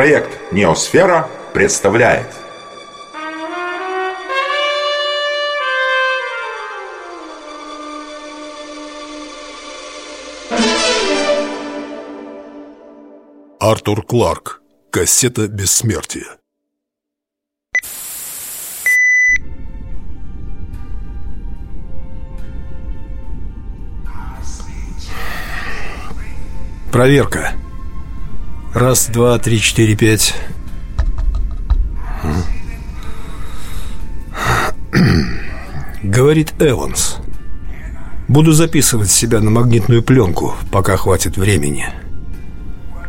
Проект «Неосфера» представляет Артур Кларк. Кассета бессмертия. Проверка. Раз, два, три, четыре, пять. Говорит Эванс. Буду записывать себя на магнитную пленку, пока хватит времени.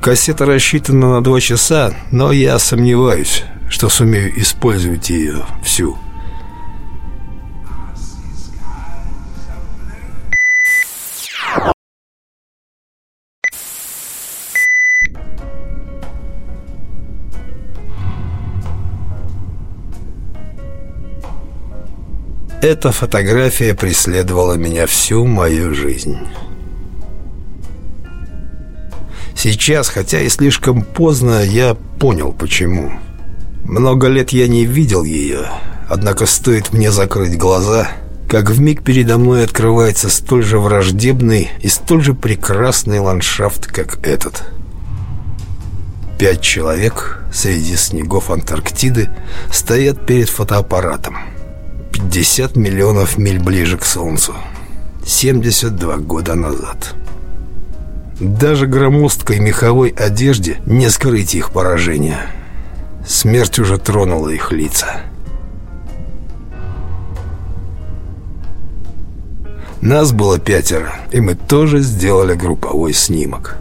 Кассета рассчитана на два часа, но я сомневаюсь, что сумею использовать ее всю. Эта фотография преследовала меня всю мою жизнь. Сейчас, хотя и слишком поздно, я понял, почему. Много лет я не видел ее, однако стоит мне закрыть глаза, как вмиг передо мной открывается столь же враждебный и столь же прекрасный ландшафт, как этот. Пять человек среди снегов Антарктиды стоят перед фотоаппаратом. 50 миллионов миль ближе к Солнцу. 72 года назад. Даже громоздкой меховой одежде не скрыть их поражение. Смерть уже тронула их лица. Нас было пятеро, и мы тоже сделали групповой снимок.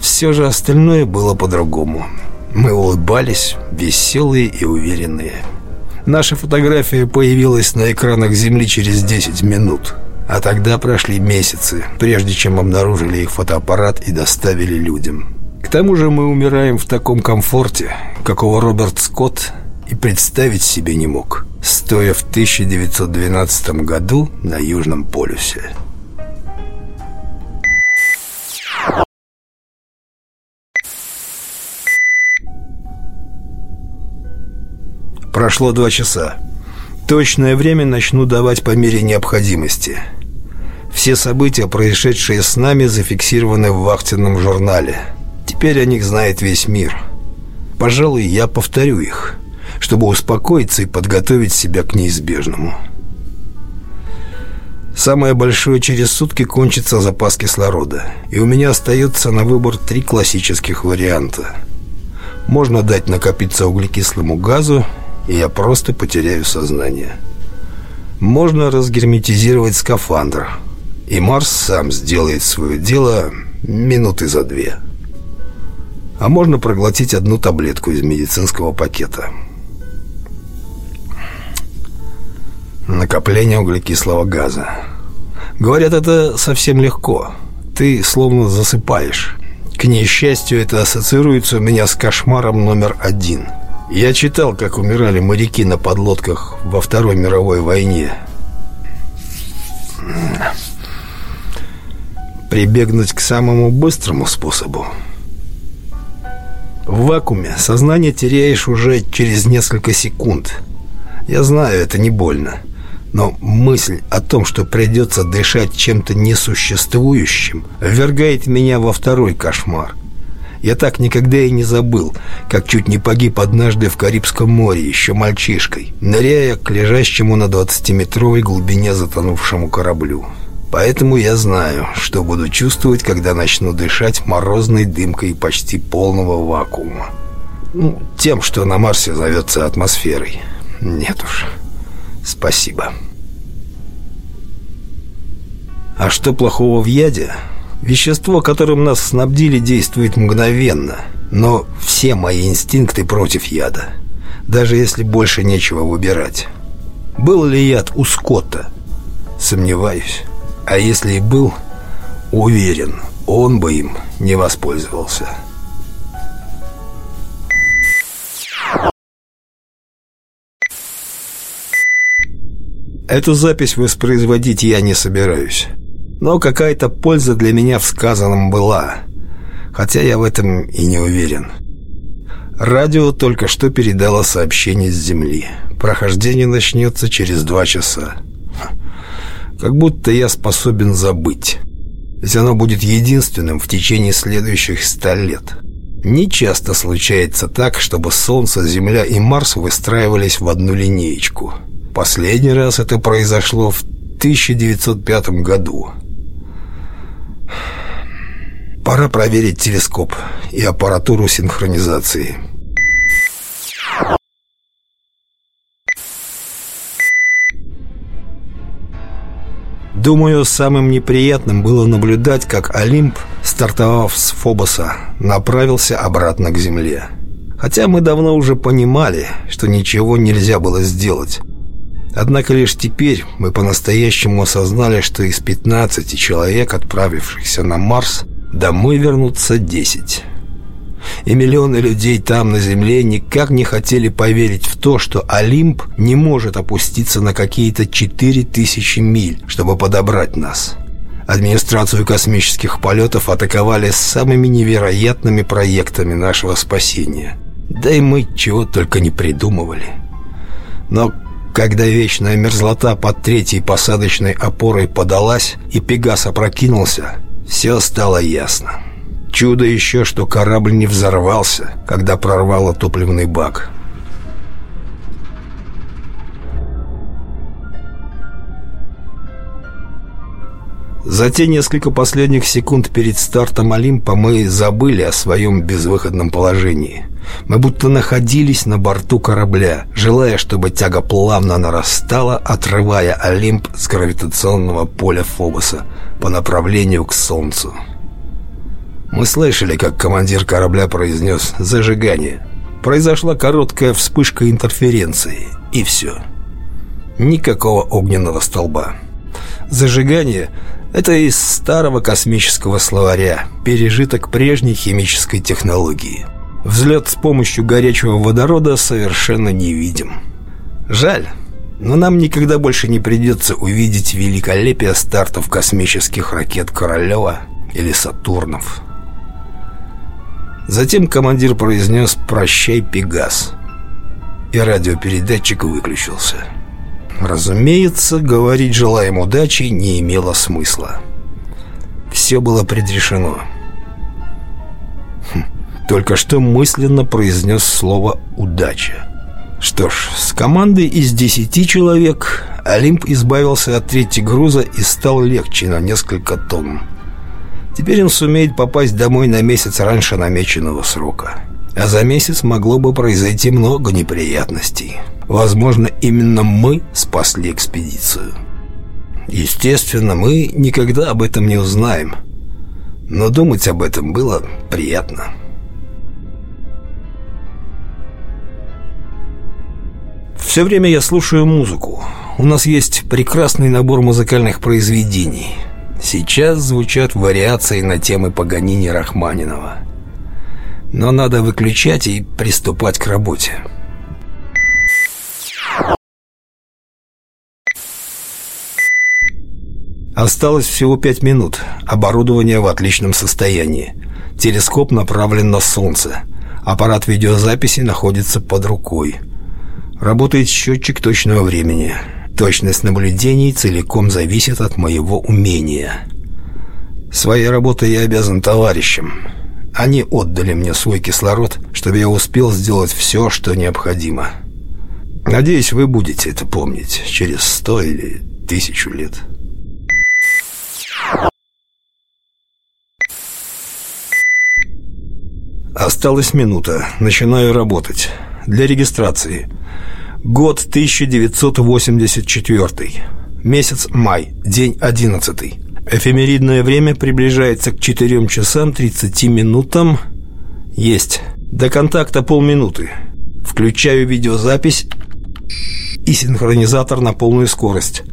Все же остальное было по-другому. Мы улыбались, веселые и уверенные. Наша фотография появилась на экранах Земли через 10 минут. А тогда прошли месяцы, прежде чем обнаружили их фотоаппарат и доставили людям. К тому же мы умираем в таком комфорте, какого Роберт Скотт и представить себе не мог, стоя в 1912 году на Южном полюсе. Прошло два часа. Точное время начну давать по мере необходимости. Все события, происшедшие с нами, зафиксированы в вахтенном журнале. Теперь о них знает весь мир. Пожалуй, я повторю их, чтобы успокоиться и подготовить себя к неизбежному. Самое большое через сутки кончится запас кислорода, и у меня остается на выбор три классических варианта. Можно дать накопиться углекислому газу и я просто потеряю сознание. Можно разгерметизировать скафандр, и Марс сам сделает свое дело минуты за две. А можно проглотить одну таблетку из медицинского пакета. Накопление углекислого газа. Говорят, это совсем легко. Ты словно засыпаешь. К несчастью, это ассоциируется у меня с кошмаром номер один – я читал, как умирали моряки на подлодках во Второй мировой войне. Прибегнуть к самому быстрому способу. В вакууме сознание теряешь уже через несколько секунд. Я знаю, это не больно. Но мысль о том, что придется дышать чем-то несуществующим, ввергает меня во второй кошмар – я так никогда и не забыл, как чуть не погиб однажды в Карибском море, еще мальчишкой, ныряя к лежащему на 20-метровой глубине затонувшему кораблю. Поэтому я знаю, что буду чувствовать, когда начну дышать морозной дымкой почти полного вакуума. Ну, тем, что на Марсе зовется атмосферой. Нет уж. Спасибо. А что плохого в яде? Вещество, которым нас снабдили, действует мгновенно, но все мои инстинкты против яда, даже если больше нечего выбирать. Был ли яд у Скотта? Сомневаюсь. А если и был, уверен, он бы им не воспользовался. Эту запись воспроизводить я не собираюсь. Но какая-то польза для меня в сказанном была, хотя я в этом и не уверен. Радио только что передало сообщение с Земли. Прохождение начнется через два часа. Как будто я способен забыть. Ведь оно будет единственным в течение следующих ста лет. Не часто случается так, чтобы Солнце, Земля и Марс выстраивались в одну линеечку. Последний раз это произошло в 1905 году. Пора проверить телескоп и аппаратуру синхронизации. Думаю, самым неприятным было наблюдать, как Олимп, стартовав с Фобоса, направился обратно к Земле. Хотя мы давно уже понимали, что ничего нельзя было сделать. Однако лишь теперь мы по-настоящему осознали, что из 15 человек, отправившихся на Марс, домой вернутся 10 и миллионы людей там, на Земле, никак не хотели поверить в то, что Олимп не может опуститься на какие-то четыре тысячи миль, чтобы подобрать нас. Администрацию космических полетов атаковали самыми невероятными проектами нашего спасения. Да и мы чего только не придумывали. Но когда вечная мерзлота под третьей посадочной опорой подалась и Пегас опрокинулся, все стало ясно. Чудо еще, что корабль не взорвался, когда прорвало топливный бак. За те несколько последних секунд перед стартом Олимпа мы забыли о своем безвыходном положении. Мы будто находились на борту корабля, желая, чтобы тяга плавно нарастала, отрывая Олимп с гравитационного поля Фобоса по направлению к Солнцу. Мы слышали, как командир корабля произнес «зажигание». Произошла короткая вспышка интерференции, и все. Никакого огненного столба. Зажигание — это из старого космического словаря, пережиток прежней химической технологии. Взлет с помощью горячего водорода совершенно невидим. Жаль, но нам никогда больше не придется увидеть великолепие стартов космических ракет Королева или Сатурнов. Затем командир произнес «Прощай, Пегас». И радиопередатчик выключился. Разумеется, говорить «желаем удачи» не имело смысла. Все было предрешено. Только что мысленно произнес слово «удача». Что ж, с командой из десяти человек Олимп избавился от трети груза и стал легче на несколько тонн. Теперь он сумеет попасть домой на месяц раньше намеченного срока. А за месяц могло бы произойти много неприятностей. Возможно, именно мы спасли экспедицию. Естественно, мы никогда об этом не узнаем. Но думать об этом было приятно. Все время я слушаю музыку. У нас есть прекрасный набор музыкальных произведений – Сейчас звучат вариации на темы Паганини Рахманинова. Но надо выключать и приступать к работе. Осталось всего пять минут. Оборудование в отличном состоянии. Телескоп направлен на Солнце. Аппарат видеозаписи находится под рукой. Работает счетчик точного времени. Точность наблюдений целиком зависит от моего умения. Своей работой я обязан товарищам. Они отдали мне свой кислород, чтобы я успел сделать все, что необходимо. Надеюсь, вы будете это помнить через сто или тысячу лет. Осталась минута. Начинаю работать. Для регистрации. Год 1984. Месяц май. День 11. Эфемеридное время приближается к 4 часам 30 минутам. Есть. До контакта полминуты. Включаю видеозапись и синхронизатор на полную скорость.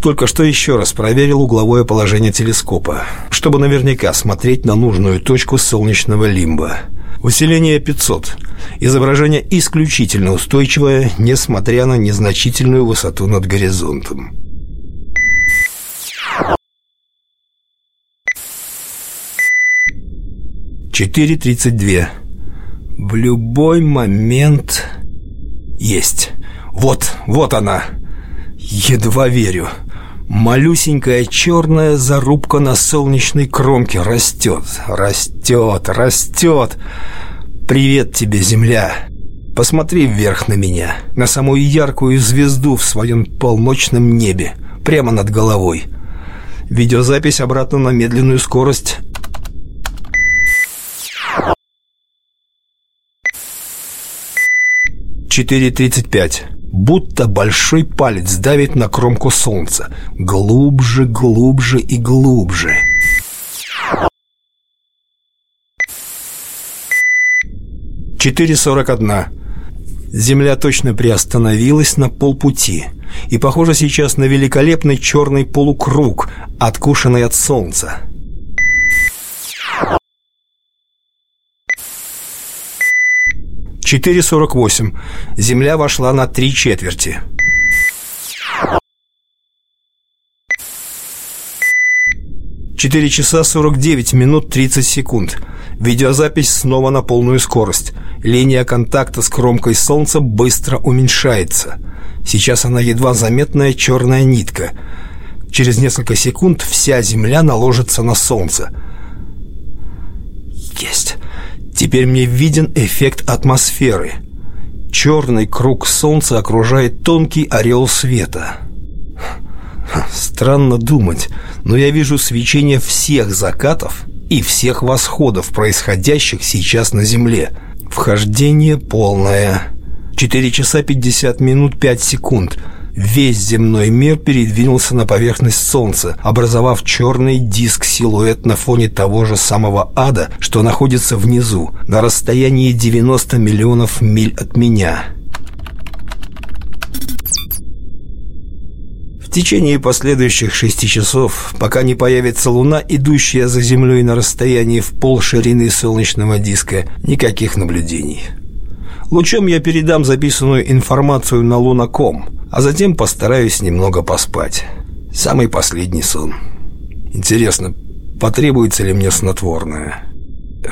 Только что еще раз проверил угловое положение телескопа, чтобы наверняка смотреть на нужную точку солнечного лимба. Усиление 500. Изображение исключительно устойчивое, несмотря на незначительную высоту над горизонтом. 4.32. В любой момент... Есть. Вот, вот она. Едва верю. Малюсенькая черная зарубка на солнечной кромке растет, растет, растет. Привет тебе, земля. Посмотри вверх на меня, на самую яркую звезду в своем полночном небе, прямо над головой. Видеозапись обратно на медленную скорость. Четыре тридцать пять. Будто большой палец давит на кромку солнца. Глубже, глубже и глубже. Четыре сорок одна. Земля точно приостановилась на полпути и похожа сейчас на великолепный черный полукруг, откушенный от солнца. Четыре сорок восемь. Земля вошла на три четверти. Четыре часа сорок девять минут тридцать секунд. Видеозапись снова на полную скорость. Линия контакта с кромкой Солнца быстро уменьшается. Сейчас она едва заметная черная нитка. Через несколько секунд вся Земля наложится на Солнце. Есть. Теперь мне виден эффект атмосферы. Черный круг Солнца окружает тонкий орел света. Странно думать, но я вижу свечение всех закатов и всех восходов, происходящих сейчас на Земле. Вхождение полное. 4 часа 50 минут 5 секунд. Весь земной мир передвинулся на поверхность Солнца, образовав черный диск-силуэт на фоне того же самого ада, что находится внизу, на расстоянии 90 миллионов миль от меня. В течение последующих шести часов, пока не появится Луна, идущая за Землей на расстоянии в пол ширины солнечного диска, никаких наблюдений. Лучом я передам записанную информацию на Лунаком, а затем постараюсь немного поспать. Самый последний сон. Интересно, потребуется ли мне снотворное?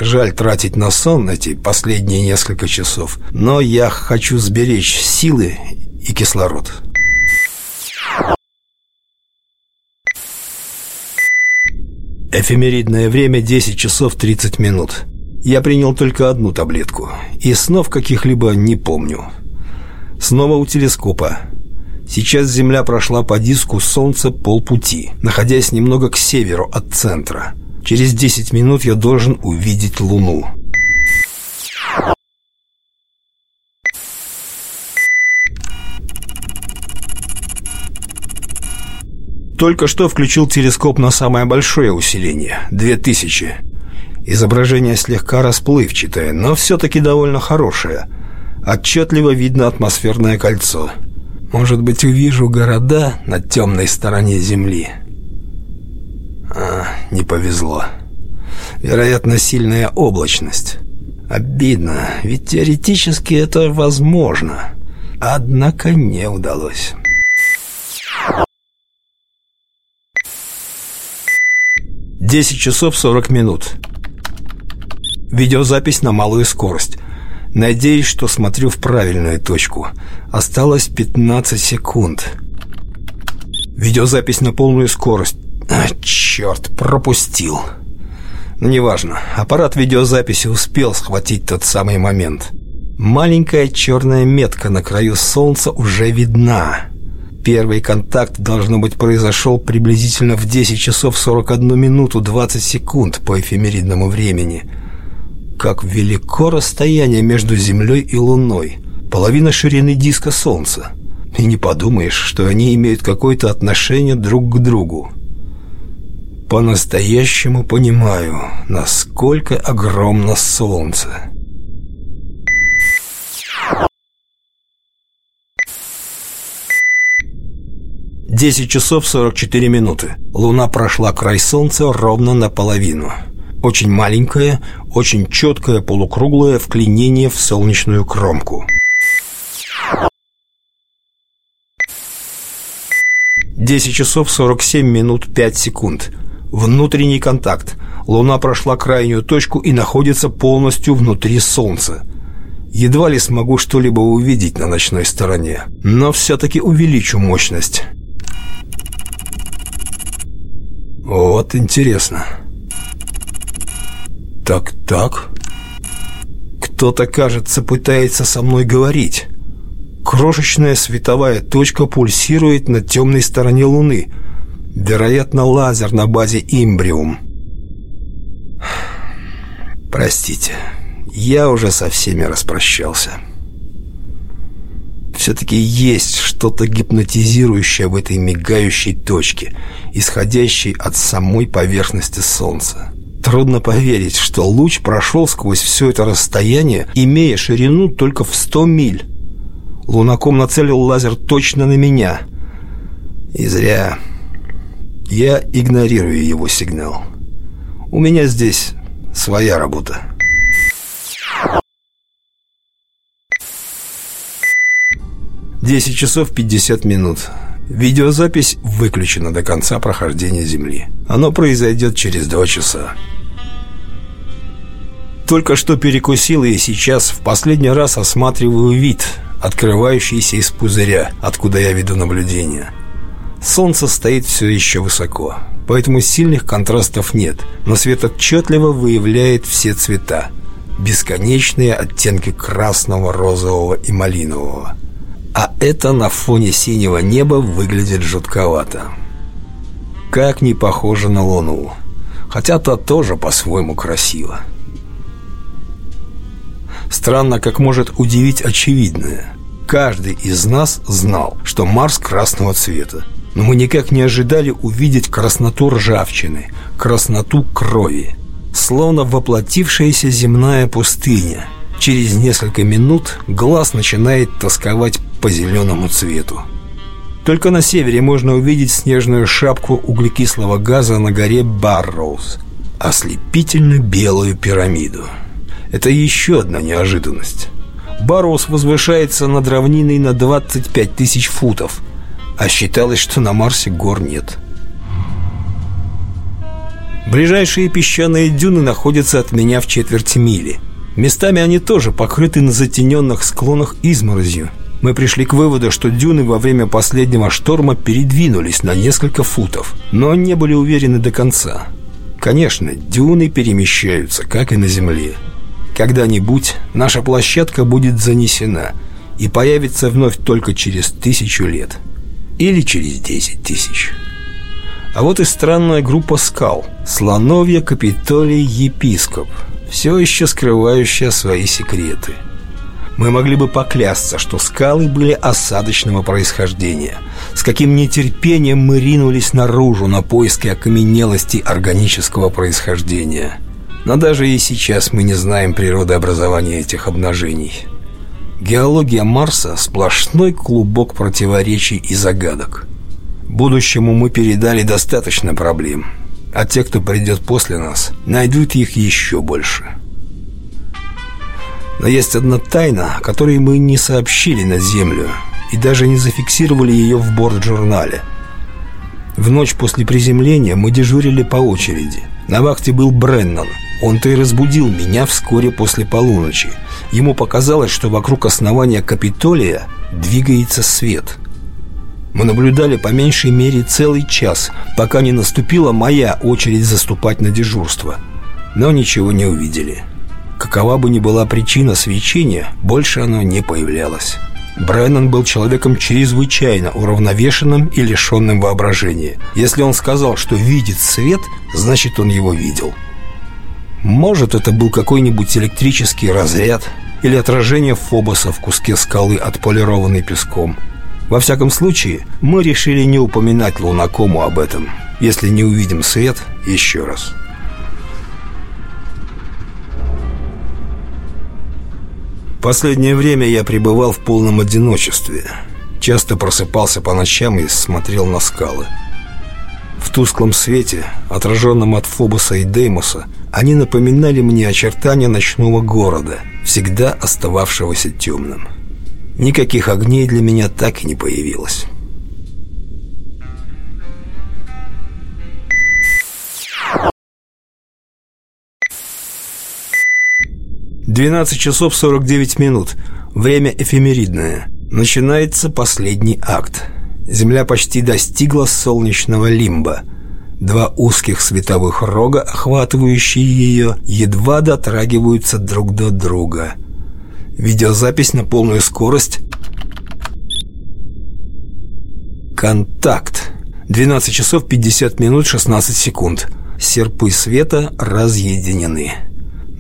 Жаль тратить на сон эти последние несколько часов, но я хочу сберечь силы и кислород. Эфемеридное время 10 часов 30 минут. Я принял только одну таблетку, и снов каких-либо не помню. Снова у телескопа. Сейчас Земля прошла по диску Солнца полпути, находясь немного к северу от центра. Через 10 минут я должен увидеть Луну. Только что включил телескоп на самое большое усиление – 2000. Изображение слегка расплывчатое, но все-таки довольно хорошее. Отчетливо видно атмосферное кольцо. Может быть, увижу города на темной стороне Земли. А, не повезло. Вероятно, сильная облачность. Обидно, ведь теоретически это возможно. Однако не удалось. 10 часов 40 минут. Видеозапись на малую скорость. Надеюсь, что смотрю в правильную точку. Осталось 15 секунд. Видеозапись на полную скорость. А, черт, пропустил. Но неважно. Аппарат видеозаписи успел схватить тот самый момент. Маленькая черная метка на краю солнца уже видна. Первый контакт, должно быть, произошел приблизительно в 10 часов 41 минуту 20 секунд по эфемеридному времени. Как велико расстояние между Землей и Луной. Половина ширины диска Солнца. И не подумаешь, что они имеют какое-то отношение друг к другу. По-настоящему понимаю, насколько огромно Солнце. 10 часов 44 минуты. Луна прошла край Солнца ровно наполовину. Очень маленькое, очень четкое полукруглое вклинение в солнечную кромку. Десять часов 47 минут 5 секунд. Внутренний контакт. Луна прошла крайнюю точку и находится полностью внутри Солнца. Едва ли смогу что-либо увидеть на ночной стороне, но все-таки увеличу мощность. Вот интересно. Так-так. Кто-то, кажется, пытается со мной говорить. Крошечная световая точка пульсирует на темной стороне Луны. Вероятно, лазер на базе «Имбриум». Простите, я уже со всеми распрощался. Все-таки есть что-то гипнотизирующее в этой мигающей точке, исходящей от самой поверхности Солнца. Трудно поверить, что луч прошел сквозь все это расстояние, имея ширину только в 100 миль. Лунаком нацелил лазер точно на меня. И зря. Я игнорирую его сигнал. У меня здесь своя работа. Десять часов пятьдесят минут. Видеозапись выключена до конца прохождения Земли. Оно произойдет через два часа. Только что перекусил и сейчас в последний раз осматриваю вид, открывающийся из пузыря, откуда я веду наблюдение. Солнце стоит все еще высоко, поэтому сильных контрастов нет, но свет отчетливо выявляет все цвета. Бесконечные оттенки красного, розового и малинового. А это на фоне синего неба выглядит жутковато. Как не похоже на Луну. Хотя то тоже по-своему красиво. Странно, как может удивить очевидное. Каждый из нас знал, что Марс красного цвета. Но мы никак не ожидали увидеть красноту ржавчины, красноту крови. Словно воплотившаяся земная пустыня. Через несколько минут глаз начинает тосковать по зеленому цвету. Только на севере можно увидеть снежную шапку углекислого газа на горе Барроуз, ослепительно белую пирамиду. Это еще одна неожиданность. Барроуз возвышается над равниной на 25 тысяч футов, а считалось, что на Марсе гор нет. Ближайшие песчаные дюны находятся от меня в четверти мили. Местами они тоже покрыты на затененных склонах изморозью. Мы пришли к выводу, что дюны во время последнего шторма передвинулись на несколько футов, но не были уверены до конца. Конечно, дюны перемещаются, как и на Земле. Когда-нибудь наша площадка будет занесена и появится вновь только через тысячу лет. Или через десять тысяч. А вот и странная группа скал. Слоновья, Капитолий, Епископ. Все еще скрывающая свои секреты. Мы могли бы поклясться, что скалы были осадочного происхождения. С каким нетерпением мы ринулись наружу на поиски окаменелости органического происхождения – но даже и сейчас мы не знаем природы образования этих обнажений. Геология Марса – сплошной клубок противоречий и загадок. Будущему мы передали достаточно проблем, а те, кто придет после нас, найдут их еще больше. Но есть одна тайна, которой мы не сообщили на Землю и даже не зафиксировали ее в борт-журнале. В ночь после приземления мы дежурили по очереди. На вахте был Бреннан – он-то и разбудил меня вскоре после полуночи. Ему показалось, что вокруг основания Капитолия двигается свет. Мы наблюдали по меньшей мере целый час, пока не наступила моя очередь заступать на дежурство. Но ничего не увидели. Какова бы ни была причина свечения, больше оно не появлялось. Бреннан был человеком чрезвычайно уравновешенным и лишенным воображения. Если он сказал, что видит свет, значит он его видел. Может, это был какой-нибудь электрический разряд или отражение Фобоса в куске скалы, отполированной песком. Во всяком случае, мы решили не упоминать Лунакому об этом, если не увидим свет еще раз. Последнее время я пребывал в полном одиночестве. Часто просыпался по ночам и смотрел на скалы. В тусклом свете, отраженном от Фобоса и Деймоса, они напоминали мне очертания ночного города, всегда остававшегося темным. Никаких огней для меня так и не появилось. Двенадцать часов сорок девять минут. Время эфемеридное. Начинается последний акт. Земля почти достигла солнечного лимба – Два узких световых рога, охватывающие ее, едва дотрагиваются друг до друга. Видеозапись на полную скорость. Контакт. 12 часов 50 минут 16 секунд. Серпы света разъединены.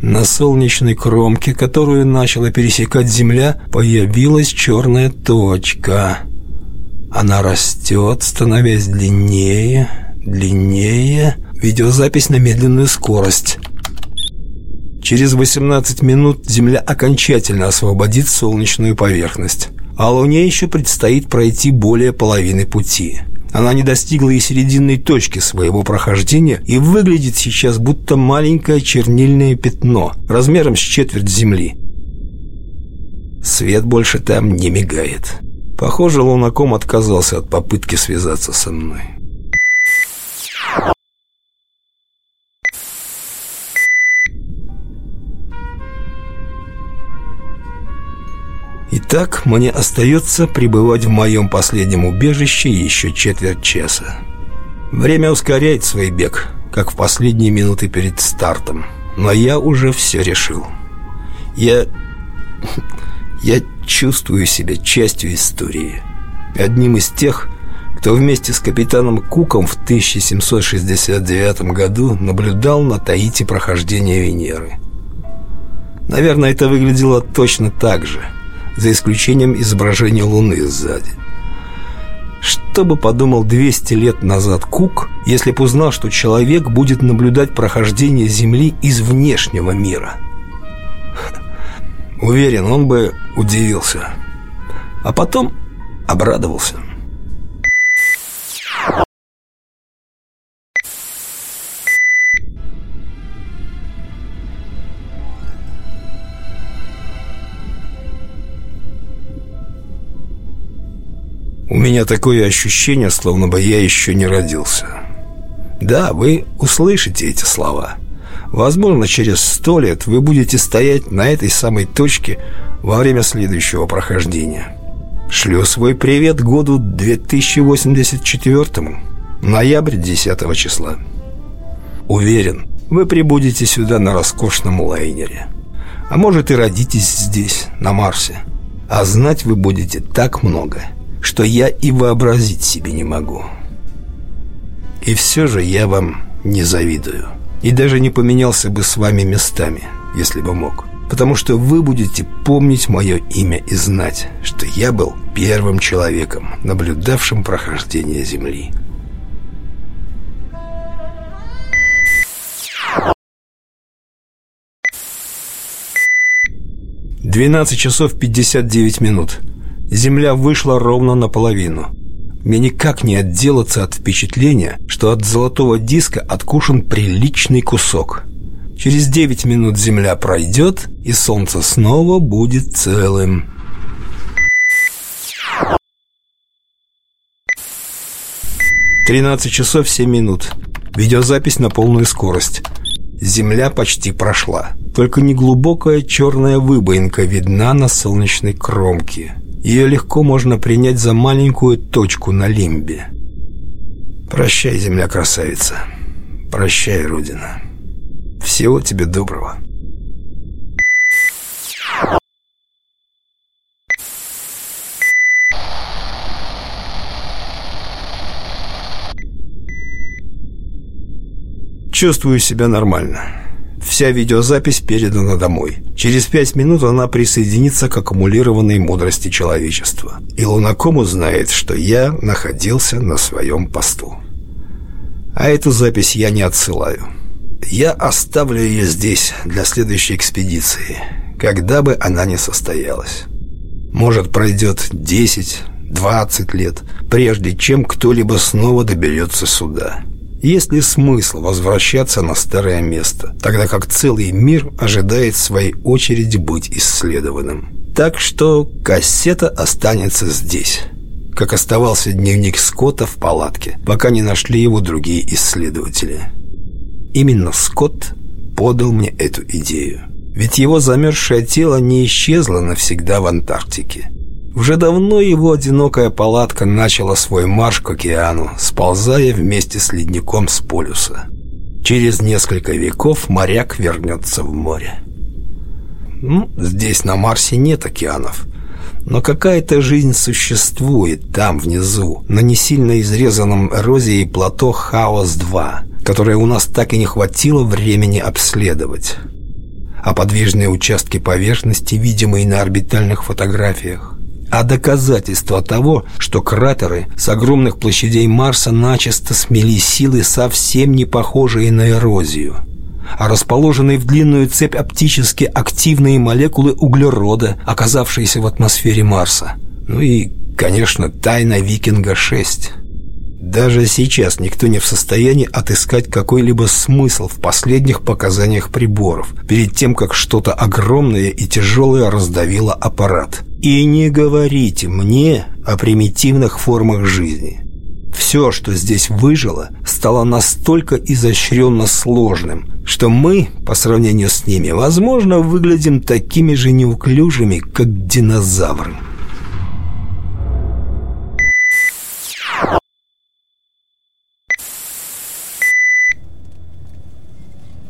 На солнечной кромке, которую начала пересекать Земля, появилась черная точка. Она растет, становясь длиннее, длиннее. Видеозапись на медленную скорость. Через 18 минут Земля окончательно освободит солнечную поверхность. А Луне еще предстоит пройти более половины пути. Она не достигла и серединной точки своего прохождения и выглядит сейчас будто маленькое чернильное пятно размером с четверть Земли. Свет больше там не мигает. Похоже, лунаком отказался от попытки связаться со мной. Итак, мне остается пребывать в моем последнем убежище еще четверть часа. Время ускоряет свой бег, как в последние минуты перед стартом. Но я уже все решил. Я... Я чувствую себя частью истории. Одним из тех, кто вместе с капитаном Куком в 1769 году наблюдал на Таити прохождение Венеры. Наверное, это выглядело точно так же – за исключением изображения Луны сзади. Что бы подумал 200 лет назад Кук, если бы узнал, что человек будет наблюдать прохождение Земли из внешнего мира? Уверен, он бы удивился. А потом обрадовался. У меня такое ощущение, словно бы я еще не родился. Да, вы услышите эти слова. Возможно, через сто лет вы будете стоять на этой самой точке во время следующего прохождения. Шлю свой привет году 2084, ноябрь 10 числа. Уверен, вы прибудете сюда на роскошном лайнере. А может и родитесь здесь, на Марсе. А знать вы будете так много – что я и вообразить себе не могу. И все же я вам не завидую. И даже не поменялся бы с вами местами, если бы мог. Потому что вы будете помнить мое имя и знать, что я был первым человеком, наблюдавшим прохождение Земли. Двенадцать часов пятьдесят девять минут. Земля вышла ровно наполовину. Мне никак не отделаться от впечатления, что от золотого диска откушен приличный кусок. Через 9 минут Земля пройдет, и Солнце снова будет целым. Тринадцать часов семь минут. Видеозапись на полную скорость. Земля почти прошла. Только неглубокая черная выбоинка видна на солнечной кромке. Ее легко можно принять за маленькую точку на лимбе. Прощай, земля красавица. Прощай, Родина. Всего тебе доброго. Чувствую себя нормально. Вся видеозапись передана домой. Через пять минут она присоединится к аккумулированной мудрости человечества. И Лунаком узнает, что я находился на своем посту. А эту запись я не отсылаю. Я оставлю ее здесь для следующей экспедиции, когда бы она ни состоялась. Может, пройдет 10-20 лет, прежде чем кто-либо снова доберется сюда. Есть ли смысл возвращаться на старое место, тогда как целый мир ожидает своей очереди быть исследованным? Так что кассета останется здесь, как оставался дневник Скотта в палатке, пока не нашли его другие исследователи. Именно Скотт подал мне эту идею. Ведь его замерзшее тело не исчезло навсегда в Антарктике. Уже давно его одинокая палатка начала свой марш к океану, сползая вместе с ледником с полюса. Через несколько веков моряк вернется в море. Ну, здесь на Марсе нет океанов, но какая-то жизнь существует там, внизу, на не сильно изрезанном эрозией плато Хаос-2, которое у нас так и не хватило времени обследовать. А подвижные участки поверхности, видимые на орбитальных фотографиях, а доказательство того, что кратеры с огромных площадей Марса начисто смели силы, совсем не похожие на эрозию, а расположенные в длинную цепь оптически активные молекулы углерода, оказавшиеся в атмосфере Марса. Ну и, конечно, тайна Викинга-6. Даже сейчас никто не в состоянии отыскать какой-либо смысл в последних показаниях приборов, перед тем, как что-то огромное и тяжелое раздавило аппарат. И не говорите мне о примитивных формах жизни. Все, что здесь выжило, стало настолько изощренно сложным, что мы, по сравнению с ними, возможно, выглядим такими же неуклюжими, как динозавры.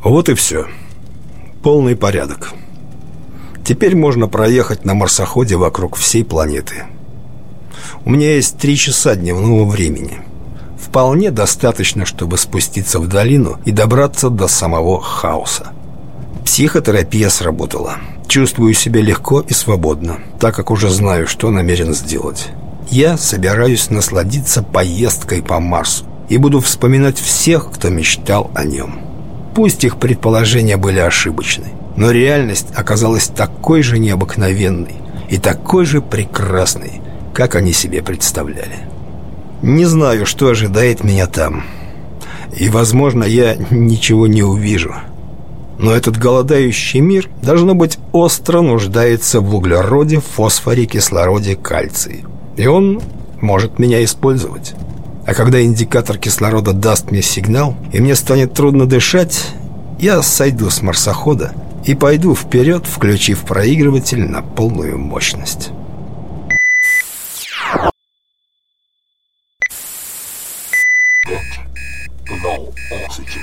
Вот и все. Полный порядок. Теперь можно проехать на марсоходе вокруг всей планеты. У меня есть три часа дневного времени. Вполне достаточно, чтобы спуститься в долину и добраться до самого хаоса. Психотерапия сработала. Чувствую себя легко и свободно, так как уже знаю, что намерен сделать. Я собираюсь насладиться поездкой по Марсу и буду вспоминать всех, кто мечтал о нем. Пусть их предположения были ошибочны. Но реальность оказалась такой же необыкновенной и такой же прекрасной, как они себе представляли. Не знаю, что ожидает меня там. И, возможно, я ничего не увижу. Но этот голодающий мир, должно быть, остро нуждается в углероде, фосфоре, кислороде, кальции. И он может меня использовать. А когда индикатор кислорода даст мне сигнал, и мне станет трудно дышать, я сойду с марсохода и пойду вперед, включив проигрыватель на полную мощность. Low oxygen.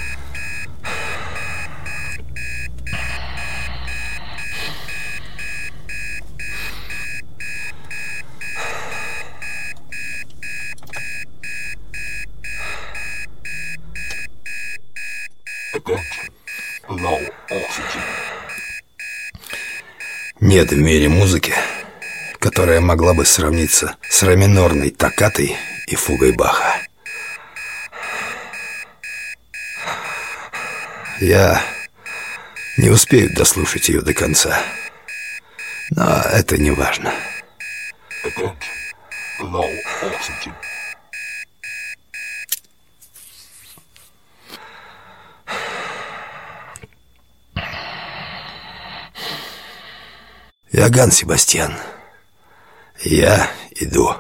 Attention. Low oxygen. Нет в мире музыки, которая могла бы сравниться с раминорной токкатой и фугой Баха. Я не успею дослушать ее до конца. Но это не важно. Attention. Low oxygen. Иоганн Себастьян, я иду.